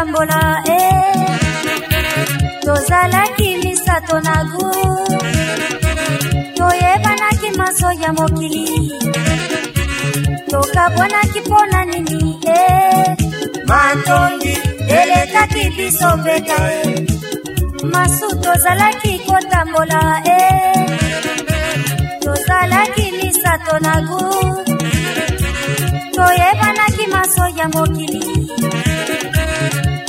kotambola e eh. tozalaki misato na gu toyebanaki maso ya mokili tokabwanaki mpo na nini e matongi elekaki biso mbeka e masu tozalaki kotambola e tozalaki misato na gu toyebanaki maso ya mokili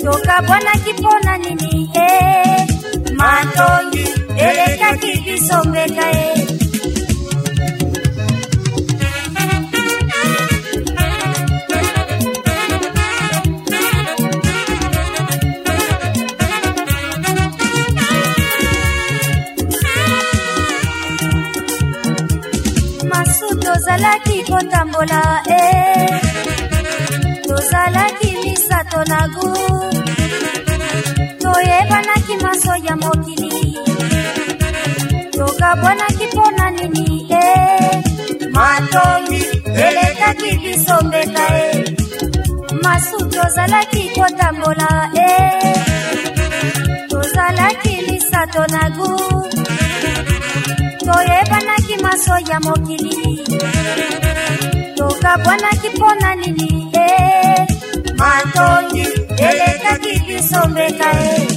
tokabwanaki mpona nini e matongi elekaki biso mbeka e eh? tozalaki kotambola e tozalaki misato na gu toyebanaki maso ya mokili tokabwanaki mpona nini e matongi elekaki biso mbeka e masutu ozalaki kotambola e tozalaki lisato na gu toyebanaki maso ya mokili tokabwanaki mpona nini hombre caer.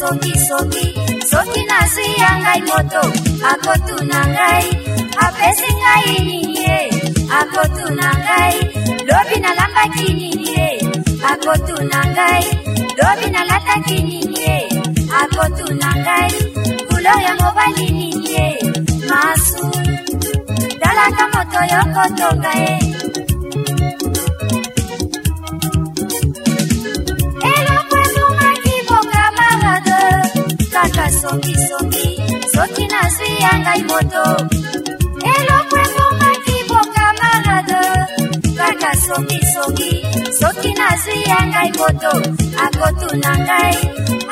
sokisoki soki nazwi ya ngai moto akotuna ngai apesi ngai nini ye eh? akotuna ngai lobi nalambaki nini ye eh? akotuna ngai lobi nalataki nini ye eh? akotuna ngai kulo ya mobali nini ye masu talaka moto yokotonga ye kaka sokisoki soki nazwi ya ngai moto eloko ebomaki bokamarade kaka sokisoki soki nazwi ya ngai moto akotuna ngai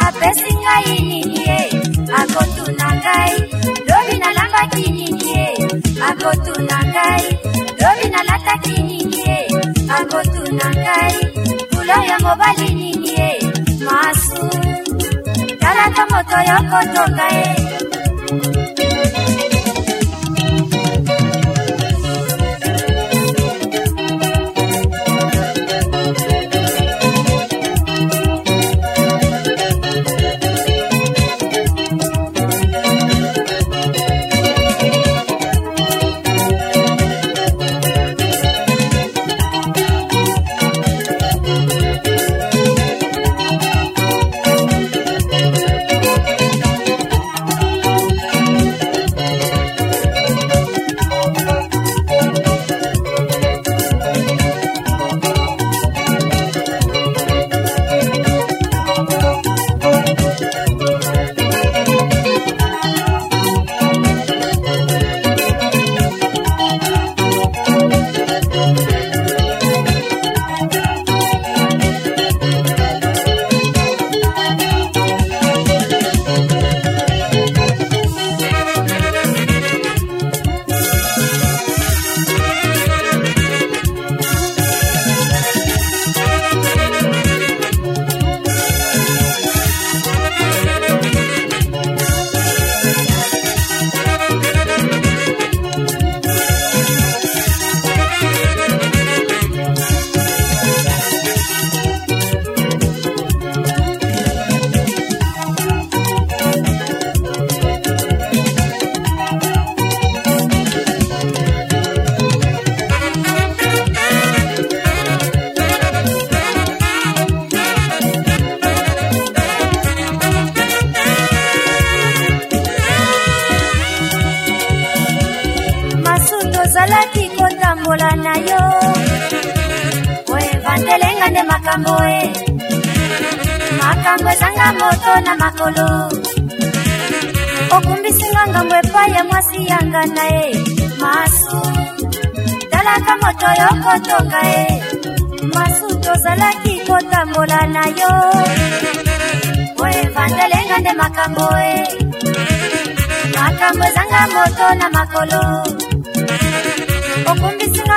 apesi ngai nini ye akotuna ngai lobi nalambaki nini ye akotuna ngai lobi nalataki nini ye akotuna ngai kulo ya mobali nini Kara kamoto yoko tokae mokolo na yo oevandelenga nde makambo e makambo ezanga moto na makolo okumbisinga ngambo epai ya mwasi yanga na ye masu talaka moto yokotoka e masu tozalaki kotambola na yo oevandelenga nde makambo e makambo ezanga moto na makolo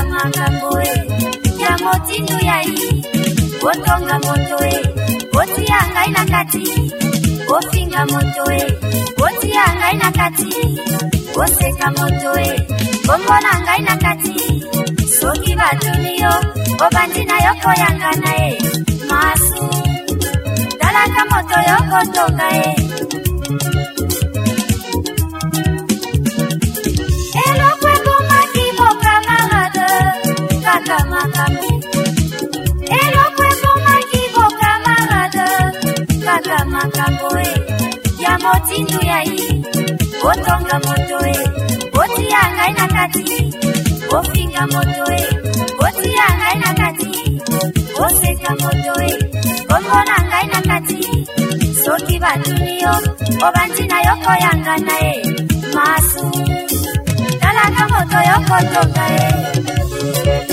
kanga ngambo e yango tindu ya i otonga moto e otia ngai na kati ofinga moto e otia ngai na kati oseka moto e kombo na ngai na kati soki batuni yo obandi na yo koyanga na ye masu talaka moto yo kotonga e moti nduyai botonga motoe boti yangai na kati bofinga motoe boti yangai na kati boseka motoe kombo na ngai na kati soki batuni yo obandi na yo koyanga na masu talaka moto yo kotonga ye